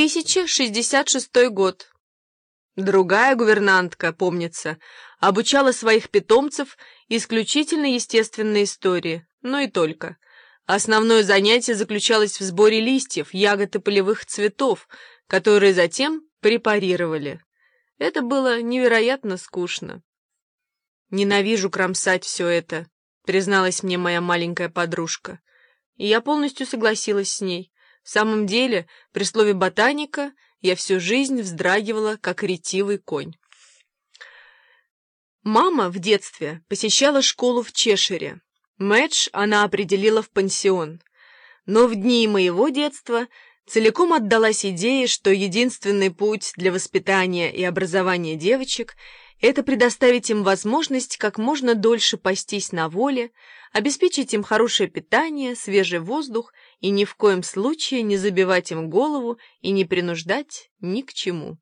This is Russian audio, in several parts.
1066 год. Другая гувернантка, помнится, обучала своих питомцев исключительно естественной истории, но и только. Основное занятие заключалось в сборе листьев, ягод и полевых цветов, которые затем препарировали. Это было невероятно скучно. «Ненавижу кромсать все это», — призналась мне моя маленькая подружка. И я полностью согласилась с ней. В самом деле, при слове «ботаника» я всю жизнь вздрагивала, как ретивый конь. Мама в детстве посещала школу в Чешире. Мэдж она определила в пансион. Но в дни моего детства целиком отдалась идее, что единственный путь для воспитания и образования девочек — это предоставить им возможность как можно дольше пастись на воле, обеспечить им хорошее питание, свежий воздух и ни в коем случае не забивать им голову и не принуждать ни к чему.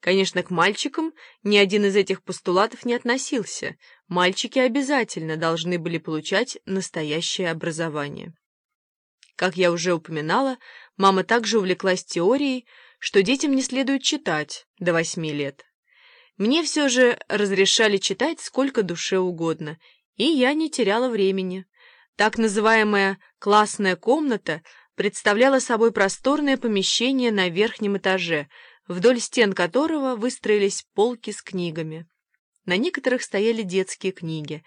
Конечно, к мальчикам ни один из этих постулатов не относился. Мальчики обязательно должны были получать настоящее образование. Как я уже упоминала, мама также увлеклась теорией, что детям не следует читать до восьми лет. Мне все же разрешали читать сколько душе угодно, и я не теряла времени. Так называемая «классная комната» представляла собой просторное помещение на верхнем этаже, вдоль стен которого выстроились полки с книгами. На некоторых стояли детские книги,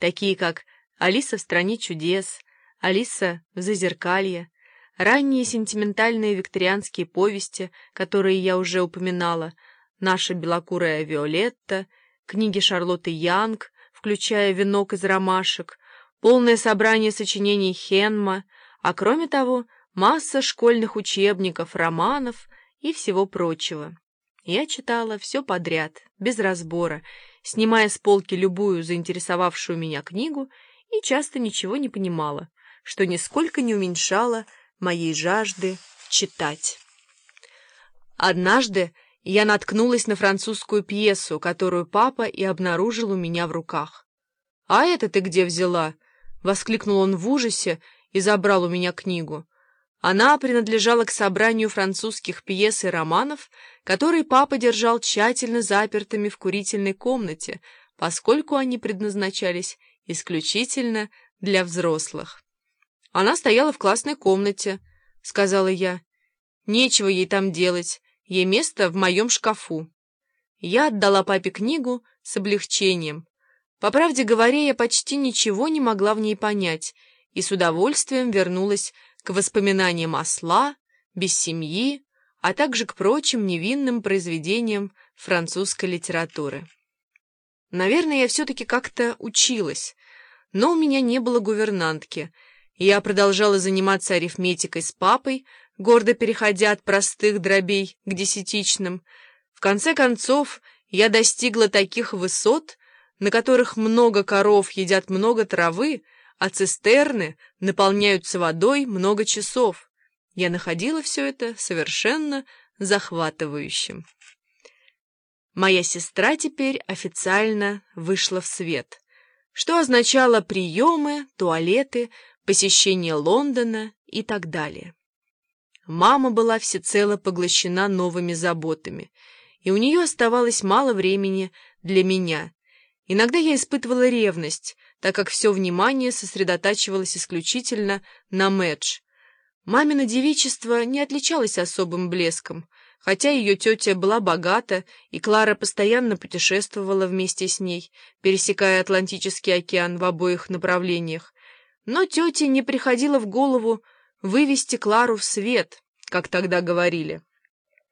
такие как «Алиса в стране чудес», «Алиса в зазеркалье», ранние сентиментальные викторианские повести, которые я уже упоминала — наша белокурая Виолетта, книги Шарлотты Янг, включая «Венок из ромашек», полное собрание сочинений Хенма, а кроме того, масса школьных учебников, романов и всего прочего. Я читала все подряд, без разбора, снимая с полки любую заинтересовавшую меня книгу и часто ничего не понимала, что нисколько не уменьшало моей жажды читать. Однажды я наткнулась на французскую пьесу, которую папа и обнаружил у меня в руках. «А это ты где взяла?» — воскликнул он в ужасе и забрал у меня книгу. Она принадлежала к собранию французских пьес и романов, которые папа держал тщательно запертыми в курительной комнате, поскольку они предназначались исключительно для взрослых. «Она стояла в классной комнате», — сказала я. «Нечего ей там делать». Ей место в моем шкафу. Я отдала папе книгу с облегчением. По правде говоря, я почти ничего не могла в ней понять и с удовольствием вернулась к воспоминаниям осла, без семьи, а также к прочим невинным произведениям французской литературы. Наверное, я все-таки как-то училась, но у меня не было гувернантки. Я продолжала заниматься арифметикой с папой, гордо переходя от простых дробей к десятичным. В конце концов, я достигла таких высот, на которых много коров едят много травы, а цистерны наполняются водой много часов. Я находила все это совершенно захватывающим. Моя сестра теперь официально вышла в свет, что означало приемы, туалеты, посещение Лондона и так далее. Мама была всецело поглощена новыми заботами, и у нее оставалось мало времени для меня. Иногда я испытывала ревность, так как все внимание сосредотачивалось исключительно на Мэдж. Мамино девичество не отличалось особым блеском, хотя ее тетя была богата, и Клара постоянно путешествовала вместе с ней, пересекая Атлантический океан в обоих направлениях. Но тете не приходило в голову вывести Клару в свет, как тогда говорили.